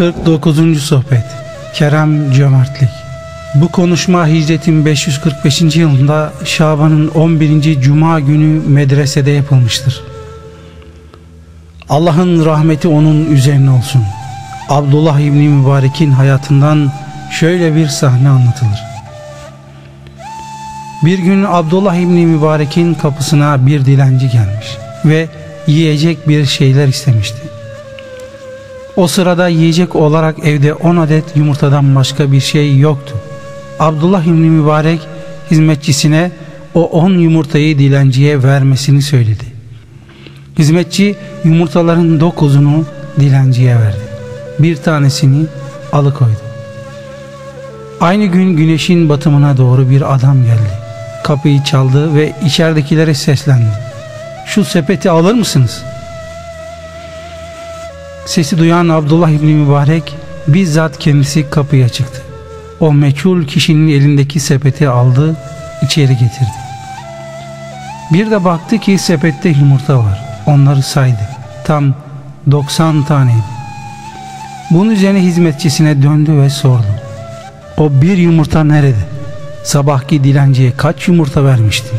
...49. Sohbet Kerem Cömertlik Bu konuşma hicretin 545. yılında Şaban'ın 11. Cuma günü medresede yapılmıştır. Allah'ın rahmeti onun üzerine olsun. Abdullah İbni Mübarek'in hayatından şöyle bir sahne anlatılır. Bir gün Abdullah İbni Mübarek'in kapısına bir dilenci gelmiş ve yiyecek bir şeyler istemişti. O sırada yiyecek olarak evde 10 adet yumurtadan başka bir şey yoktu. Abdullah İbni Mübarek hizmetçisine o 10 yumurtayı dilenciye vermesini söyledi. Hizmetçi yumurtaların dokuzunu dilenciye verdi. Bir tanesini alıkoydu. Aynı gün güneşin batımına doğru bir adam geldi. Kapıyı çaldı ve içeridekilere seslendi. Şu sepeti alır mısınız? Sesi duyan Abdullah İbni Mübarek bizzat kendisi kapıya çıktı. O meçhul kişinin elindeki sepeti aldı, içeri getirdi. Bir de baktı ki sepette yumurta var. Onları saydı. Tam 90 taneydi. Bunun üzerine hizmetçisine döndü ve sordu. O bir yumurta nerede? Sabahki dilenciye kaç yumurta vermiştin?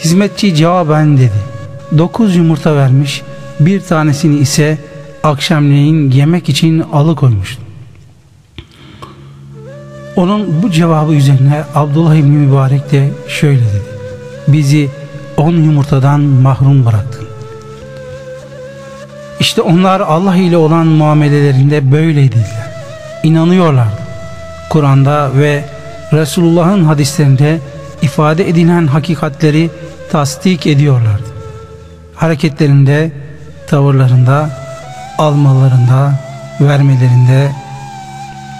Hizmetçi cevaben dedi. Dokuz yumurta vermiş, bir tanesini ise akşamleyin yemek için alıkoymuştu. Onun bu cevabı üzerine Abdullah İbni Mübarek de şöyle dedi. Bizi on yumurtadan mahrum bıraktın. İşte onlar Allah ile olan muamelelerinde böyleydiler. İnanıyorlardı. Kur'an'da ve Resulullah'ın hadislerinde ifade edilen hakikatleri tasdik ediyorlardı. Hareketlerinde, tavırlarında, almalarında, vermelerinde,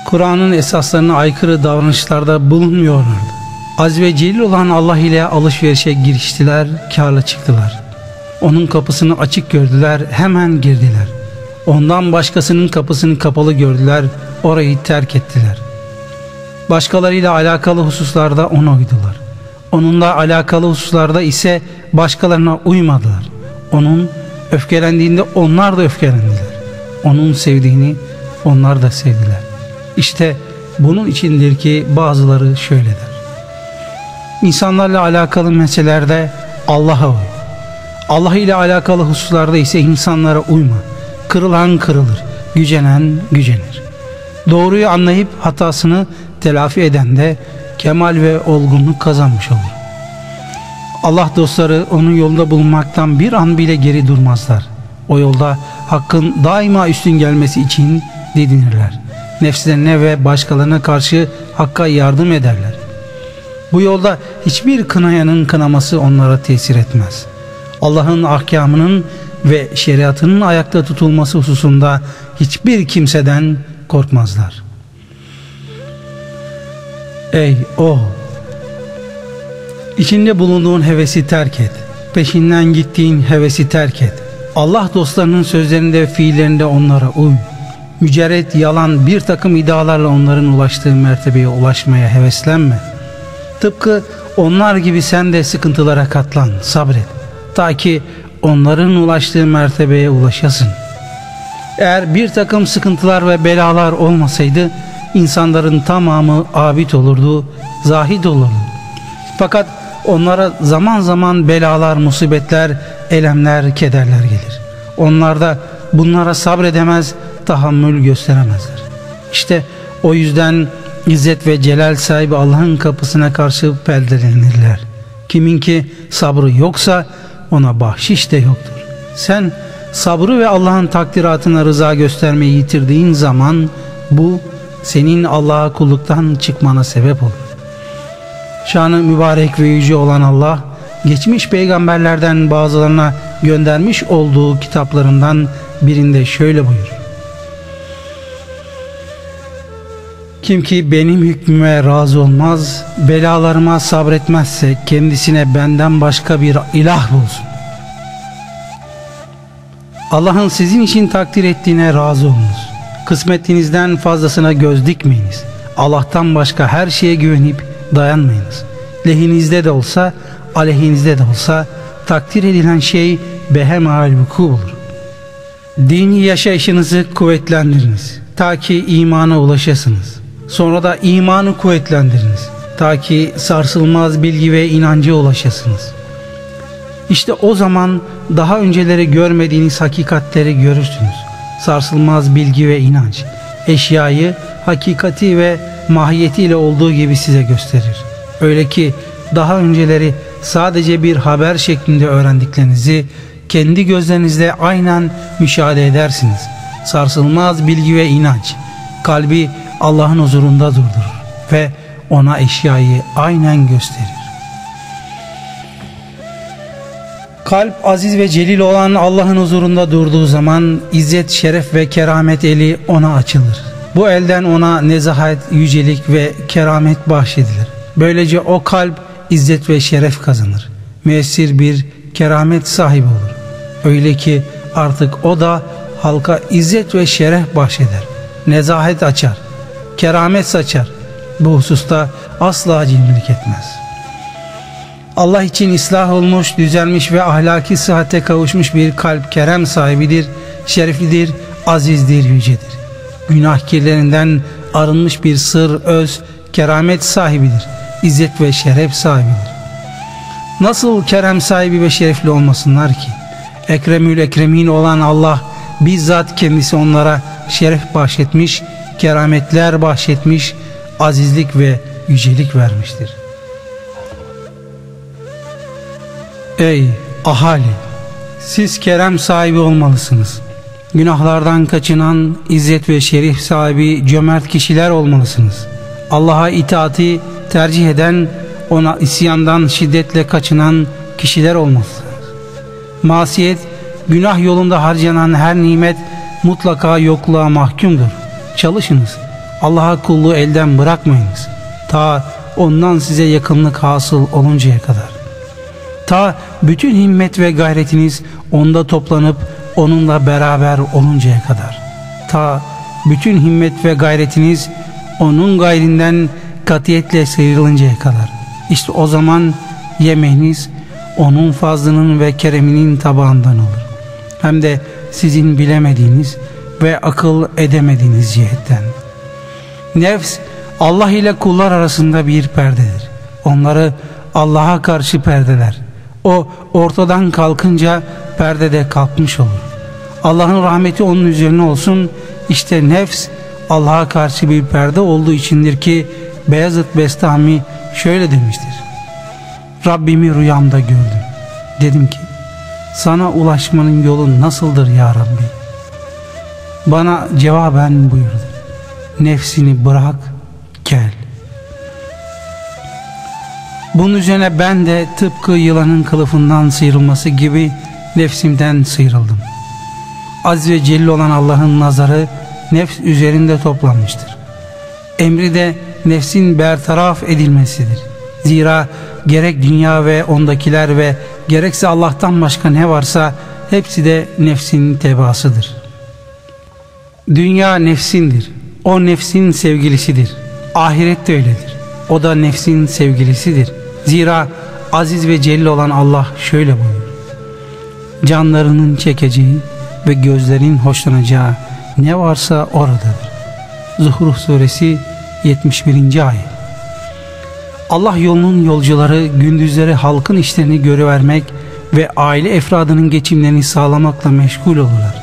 Kur'an'ın esaslarına aykırı davranışlarda bulunmuyorlardı. Az ve celil olan Allah ile alışverişe giriştiler, karla çıktılar. Onun kapısını açık gördüler, hemen girdiler. Ondan başkasının kapısını kapalı gördüler, orayı terk ettiler. Başkalarıyla alakalı hususlarda ona uydular. Onunla alakalı hususlarda ise başkalarına uymadılar. Onun öfkelendiğinde onlar da öfkelendiler. Onun sevdiğini onlar da sevdiler. İşte bunun içindir ki bazıları şöyle der. İnsanlarla alakalı meselelerde Allah'a uy. Allah ile alakalı hususlarda ise insanlara uyma. Kırılan kırılır, gücenen gücenir. Doğruyu anlayıp hatasını telafi eden de kemal ve olgunluk kazanmış olur. Allah dostları onun yolunda bulunmaktan bir an bile geri durmazlar. O yolda hakkın daima üstün gelmesi için didinirler. Nefslerine ve başkalarına karşı hakka yardım ederler. Bu yolda hiçbir kınayanın kınaması onlara tesir etmez. Allah'ın ahkamının ve şeriatının ayakta tutulması hususunda hiçbir kimseden korkmazlar. Ey o! İçinde bulunduğun hevesi terk et. Peşinden gittiğin hevesi terk et. Allah dostlarının sözlerinde ve fiillerinde onlara uy. Mücerret yalan bir takım iddialarla onların ulaştığı mertebeye ulaşmaya heveslenme. Tıpkı onlar gibi sen de sıkıntılara katlan, sabret. Ta ki onların ulaştığı mertebeye ulaşasın. Eğer bir takım sıkıntılar ve belalar olmasaydı insanların tamamı abid olurdu, zahid olurdu. Fakat onlara zaman zaman belalar, musibetler, elemler, kederler gelir. Onlar da bunlara sabredemez, tahammül gösteremezler. İşte o yüzden İzzet ve celal sahibi Allah'ın kapısına karşı peldelenirler. Kimin ki sabrı yoksa ona bahşiş de yoktur. Sen sabrı ve Allah'ın takdiratına rıza göstermeyi yitirdiğin zaman bu senin Allah'a kulluktan çıkmana sebep olur. Şanı mübarek ve yüce olan Allah geçmiş peygamberlerden bazılarına göndermiş olduğu kitaplarından birinde şöyle buyuruyor. Kim ki benim hükmüme razı olmaz, belalarıma sabretmezse kendisine benden başka bir ilah bulsun. Allah'ın sizin için takdir ettiğine razı olunuz. Kısmetinizden fazlasına göz dikmeyiniz. Allah'tan başka her şeye güvenip dayanmayınız. Lehinizde de olsa, aleyhinizde de olsa takdir edilen şey behemal vuku olur. Dini yaşayışınızı kuvvetlendiriniz. Ta ki imana ulaşasınız. Sonra da imanı kuvvetlendiriniz. Ta ki sarsılmaz bilgi ve inancı ulaşasınız. İşte o zaman daha önceleri görmediğiniz hakikatleri görürsünüz. Sarsılmaz bilgi ve inanç. Eşyayı hakikati ve mahiyetiyle olduğu gibi size gösterir. Öyle ki daha önceleri sadece bir haber şeklinde öğrendiklerinizi kendi gözlerinizle aynen müşahede edersiniz. Sarsılmaz bilgi ve inanç kalbi Allah'ın huzurunda durdurur ve ona eşyayı aynen gösterir. Kalp aziz ve celil olan Allah'ın huzurunda durduğu zaman izzet, şeref ve keramet eli ona açılır. Bu elden ona nezahat, yücelik ve keramet bahşedilir. Böylece o kalp izzet ve şeref kazanır. Müessir bir keramet sahibi olur. Öyle ki artık o da halka izzet ve şeref bahşeder. Nezahet açar, keramet saçar. Bu hususta asla cimrilik etmez. Allah için ıslah olmuş, düzelmiş ve ahlaki sıhhate kavuşmuş bir kalp kerem sahibidir, şereflidir, azizdir, yücedir. Günah kirlerinden arınmış bir sır, öz, keramet sahibidir, izzet ve şeref sahibidir. Nasıl kerem sahibi ve şerefli olmasınlar ki? Ekremül Ekremin olan Allah bizzat kendisi onlara şeref bahşetmiş, kerametler bahşetmiş, azizlik ve yücelik vermiştir. Ey ahali! Siz kerem sahibi olmalısınız. Günahlardan kaçınan, izzet ve şerif sahibi cömert kişiler olmalısınız. Allah'a itaati tercih eden, ona isyandan şiddetle kaçınan kişiler olmalısınız. Masiyet, günah yolunda harcanan her nimet mutlaka yokluğa mahkumdur. Çalışınız. Allah'a kulluğu elden bırakmayınız. Ta ondan size yakınlık hasıl oluncaya kadar. Ta bütün himmet ve gayretiniz onda toplanıp onunla beraber oluncaya kadar. Ta bütün himmet ve gayretiniz onun gayrinden katiyetle sıyrılıncaya kadar. İşte o zaman yemeğiniz onun fazlının ve kereminin tabağından olur. Hem de sizin bilemediğiniz ve akıl edemediğiniz cihetten. Nefs Allah ile kullar arasında bir perdedir. Onları Allah'a karşı perdeler. O ortadan kalkınca perdede kalkmış olur. Allah'ın rahmeti onun üzerine olsun. İşte nefs Allah'a karşı bir perde olduğu içindir ki Beyazıt Bestami şöyle demiştir. Rabbimi rüyamda gördüm. Dedim ki sana ulaşmanın yolu nasıldır ya Rabbi? Bana cevaben buyurdu. Nefsini bırak gel. Bunun üzerine ben de tıpkı yılanın kılıfından sıyrılması gibi nefsimden sıyrıldım. Az ve celil olan Allah'ın nazarı nefs üzerinde toplanmıştır. Emri de nefsin bertaraf edilmesidir. Zira gerek dünya ve ondakiler ve gerekse Allah'tan başka ne varsa hepsi de nefsin tebaasıdır. Dünya nefsindir. O nefsin sevgilisidir. Ahiret de öyledir. O da nefsin sevgilisidir. Zira aziz ve celil olan Allah şöyle buyuruyor. Canlarının çekeceği ve gözlerin hoşlanacağı ne varsa oradadır. Zuhruf suresi 71. ayet. Allah yolunun yolcuları gündüzleri halkın işlerini görüvermek ve aile efradının geçimlerini sağlamakla meşgul olurlar.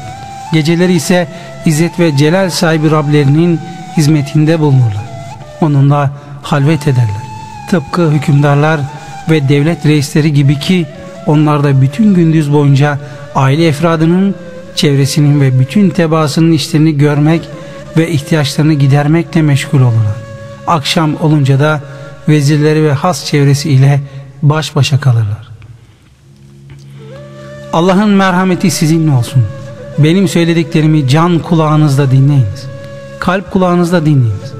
Geceleri ise İzzet ve Celal sahibi Rablerinin hizmetinde bulunurlar. Onunla halvet ederler. Tıpkı hükümdarlar ve devlet reisleri gibi ki onlar da bütün gündüz boyunca aile efradının çevresinin ve bütün tebaasının işlerini görmek ve ihtiyaçlarını gidermekle meşgul olurlar. Akşam olunca da vezirleri ve has çevresi ile baş başa kalırlar. Allah'ın merhameti sizinle olsun. Benim söylediklerimi can kulağınızla dinleyiniz. Kalp kulağınızla dinleyiniz.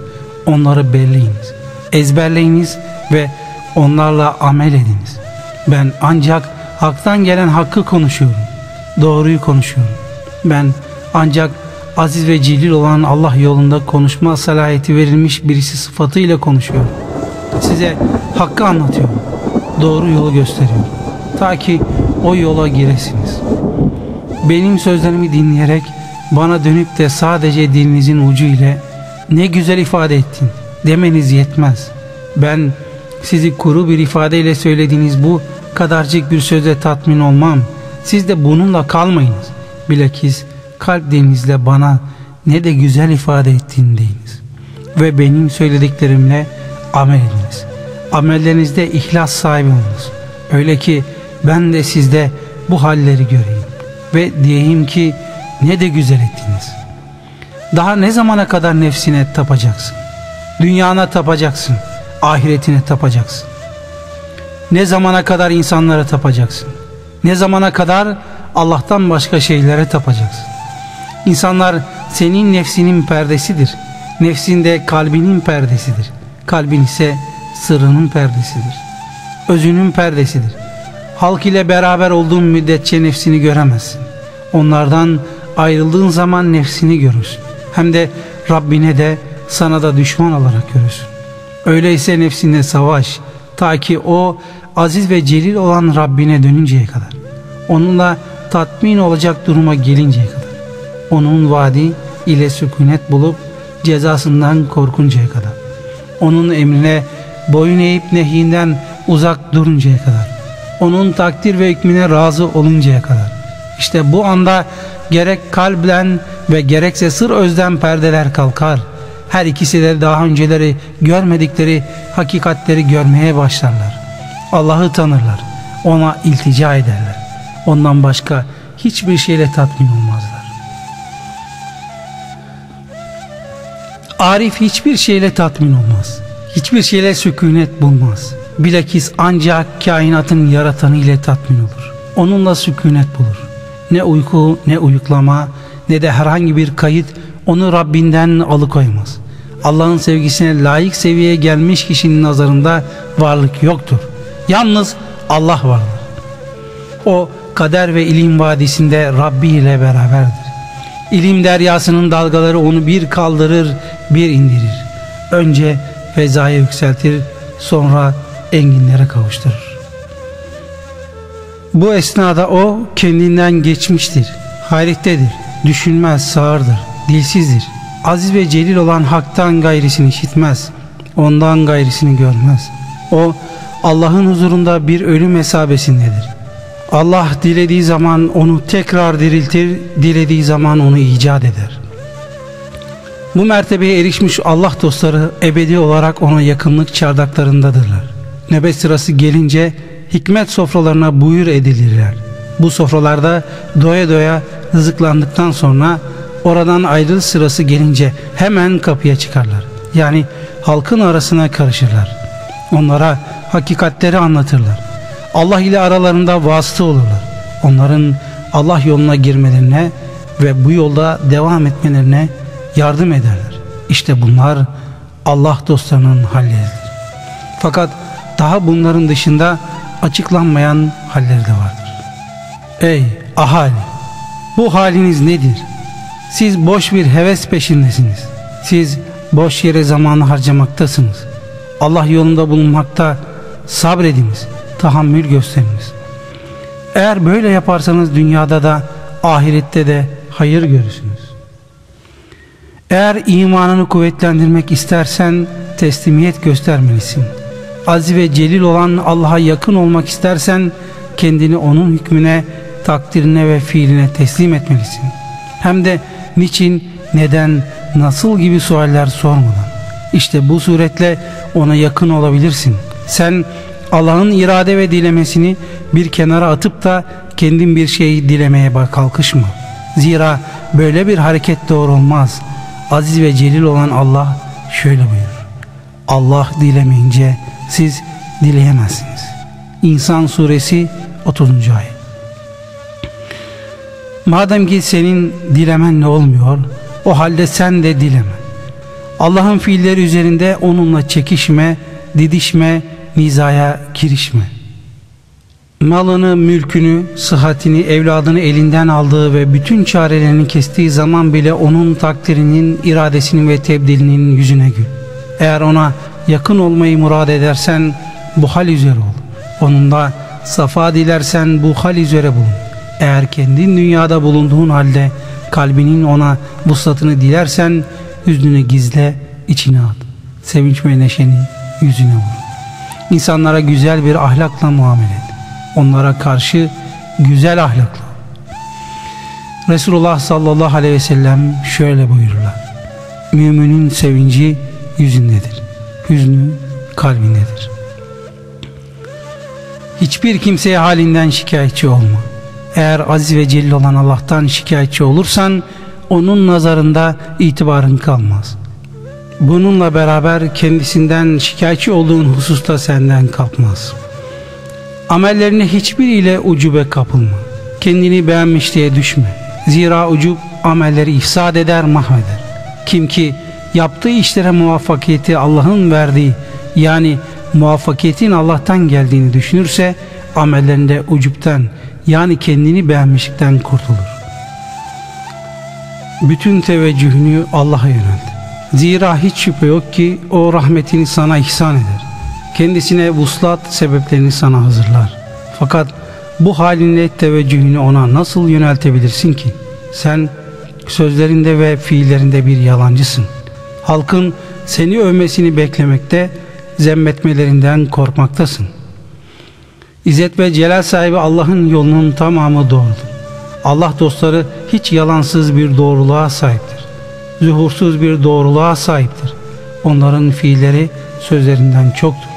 Onları belleyiniz. Ezberleyiniz ve onlarla amel ediniz. Ben ancak haktan gelen hakkı konuşuyorum. Doğruyu konuşuyorum. Ben ancak aziz ve cilil olan Allah yolunda konuşma salahiyeti verilmiş birisi sıfatıyla konuşuyor. Size hakkı anlatıyorum. Doğru yolu gösteriyorum. Ta ki o yola giresiniz. Benim sözlerimi dinleyerek bana dönüp de sadece dilinizin ucu ile ne güzel ifade ettin demeniz yetmez. Ben sizi kuru bir ifadeyle söylediğiniz bu kadarcık bir sözle tatmin olmam. Siz de bununla kalmayınız. Bilakis kalp dilinizle bana ne de güzel ifade ettin deyiniz. Ve benim söylediklerimle amel ediniz. Amellerinizde ihlas sahibi olunuz. Öyle ki ben de sizde bu halleri göreyim. Ve diyeyim ki ne de güzel ettiniz. Daha ne zamana kadar nefsine tapacaksın? Dünyana tapacaksın. Ahiretine tapacaksın. Ne zamana kadar insanlara tapacaksın? Ne zamana kadar Allah'tan başka şeylere tapacaksın? İnsanlar senin nefsinin perdesidir. Nefsin de kalbinin perdesidir. Kalbin ise sırrının perdesidir. Özünün perdesidir. Halk ile beraber olduğun müddetçe nefsini göremezsin. Onlardan ayrıldığın zaman nefsini görürsün. Hem de Rabbine de sana da düşman olarak görürsün. Öyleyse nefsinde savaş ta ki o aziz ve celil olan Rabbine dönünceye kadar. Onunla tatmin olacak duruma gelinceye kadar. Onun vaadi ile sükunet bulup cezasından korkuncaya kadar. Onun emrine boyun eğip nehyinden uzak duruncaya kadar. Onun takdir ve hükmüne razı oluncaya kadar. İşte bu anda gerek kalpten ve gerekse sır özden perdeler kalkar. Her ikisi de daha önceleri görmedikleri hakikatleri görmeye başlarlar. Allah'ı tanırlar. Ona iltica ederler. Ondan başka hiçbir şeyle tatmin olmazlar. Arif hiçbir şeyle tatmin olmaz. Hiçbir şeyle sükunet bulmaz. Bilakis ancak kainatın yaratanı ile tatmin olur. Onunla sükunet bulur. Ne uyku ne uyuklama ne de herhangi bir kayıt onu Rabbinden alıkoymaz. Allah'ın sevgisine layık seviyeye gelmiş kişinin nazarında varlık yoktur. Yalnız Allah vardır. O kader ve ilim vadisinde Rabbi ile beraberdir. İlim deryasının dalgaları onu bir kaldırır bir indirir. Önce fezaya yükseltir sonra enginlere kavuşturur. Bu esnada o kendinden geçmiştir, hayrettedir, düşünmez, sağırdır, dilsizdir. Aziz ve celil olan haktan gayrisini işitmez, ondan gayrisini görmez. O Allah'ın huzurunda bir ölüm hesabesindedir. Allah dilediği zaman onu tekrar diriltir, dilediği zaman onu icat eder. Bu mertebeye erişmiş Allah dostları ebedi olarak ona yakınlık çardaklarındadırlar. Nöbet sırası gelince hikmet sofralarına buyur edilirler. Bu sofralarda doya doya rızıklandıktan sonra oradan ayrıl sırası gelince hemen kapıya çıkarlar. Yani halkın arasına karışırlar. Onlara hakikatleri anlatırlar. Allah ile aralarında vasıta olurlar. Onların Allah yoluna girmelerine ve bu yolda devam etmelerine yardım ederler. İşte bunlar Allah dostlarının halleridir. Fakat daha bunların dışında açıklanmayan halleri de vardır. Ey ahali! Bu haliniz nedir? Siz boş bir heves peşindesiniz. Siz boş yere zamanı harcamaktasınız. Allah yolunda bulunmakta sabrediniz, tahammül gösteriniz. Eğer böyle yaparsanız dünyada da ahirette de hayır görürsünüz. Eğer imanını kuvvetlendirmek istersen teslimiyet göstermelisin. Aziz ve celil olan Allah'a yakın olmak istersen kendini onun hükmüne, takdirine ve fiiline teslim etmelisin. Hem de niçin, neden, nasıl gibi sualler sormadan. İşte bu suretle ona yakın olabilirsin. Sen Allah'ın irade ve dilemesini bir kenara atıp da kendin bir şeyi dilemeye kalkışma. Zira böyle bir hareket doğru olmaz. Aziz ve celil olan Allah şöyle buyurur. Allah dilemeyince siz dileyemezsiniz. İnsan suresi 30. ayet. Madem ki senin dilemen ne olmuyor, o halde sen de dileme. Allah'ın fiilleri üzerinde onunla çekişme, didişme, nizaya girişme. malını, mülkünü, sıhhatini, evladını elinden aldığı ve bütün çarelerini kestiği zaman bile onun takdirinin, iradesinin ve tebdilinin yüzüne gül. Eğer ona yakın olmayı murad edersen bu hal üzere ol. Onunla safa dilersen bu hal üzere bulun. Eğer kendin dünyada bulunduğun halde kalbinin ona vuslatını dilersen hüznünü gizle, içine at. Sevinç ve neşeni yüzüne vur. İnsanlara güzel bir ahlakla muamele et. Onlara karşı güzel ahlakla. Resulullah sallallahu aleyhi ve sellem şöyle buyururlar. Müminin sevinci yüzündedir. Hüznü kalbindedir. Hiçbir kimseye halinden şikayetçi olma. Eğer aziz ve celil olan Allah'tan şikayetçi olursan onun nazarında itibarın kalmaz. Bununla beraber kendisinden şikayetçi olduğun hususta senden kalkmaz. Amellerine hiçbiriyle ucube kapılma. Kendini beğenmişliğe düşme. Zira ucub amelleri ifsad eder mahveder. Kim ki yaptığı işlere muvaffakiyeti Allah'ın verdiği yani muvaffakiyetin Allah'tan geldiğini düşünürse amellerinde ucupten yani kendini beğenmişlikten kurtulur. Bütün teveccühünü Allah'a yönelt. Zira hiç şüphe yok ki o rahmetini sana ihsan eder. Kendisine vuslat sebeplerini sana hazırlar. Fakat bu halinle teveccühünü ona nasıl yöneltebilirsin ki? Sen sözlerinde ve fiillerinde bir yalancısın. Halkın seni övmesini beklemekte, zemmetmelerinden korkmaktasın. İzzet ve celal sahibi Allah'ın yolunun tamamı doğrudur. Allah dostları hiç yalansız bir doğruluğa sahiptir. Zuhursuz bir doğruluğa sahiptir. Onların fiilleri sözlerinden çoktur.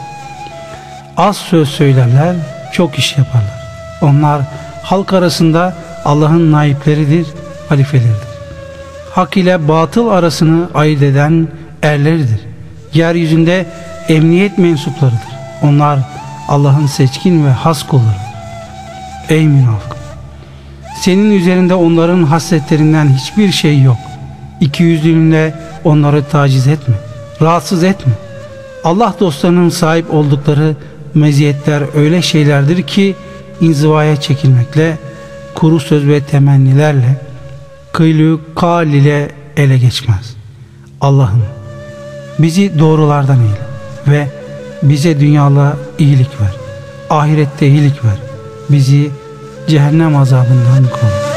Az söz söylerler, çok iş yaparlar. Onlar halk arasında Allah'ın naipleridir, halifeleridir. Hak ile batıl arasını ayırt eden erleridir. Yeryüzünde emniyet mensuplarıdır. Onlar Allah'ın seçkin ve has kulları. Ey münafık! Senin üzerinde onların hasletlerinden hiçbir şey yok. İkiyüzlülüğünle onları taciz etme, rahatsız etme. Allah dostlarının sahip oldukları meziyetler öyle şeylerdir ki inzivaya çekilmekle, kuru söz ve temennilerle, kıylü kal ile ele geçmez. Allah'ım bizi doğrulardan eyle ve bize dünyada iyilik ver. Ahirette iyilik ver. Bizi cehennem azabından koru.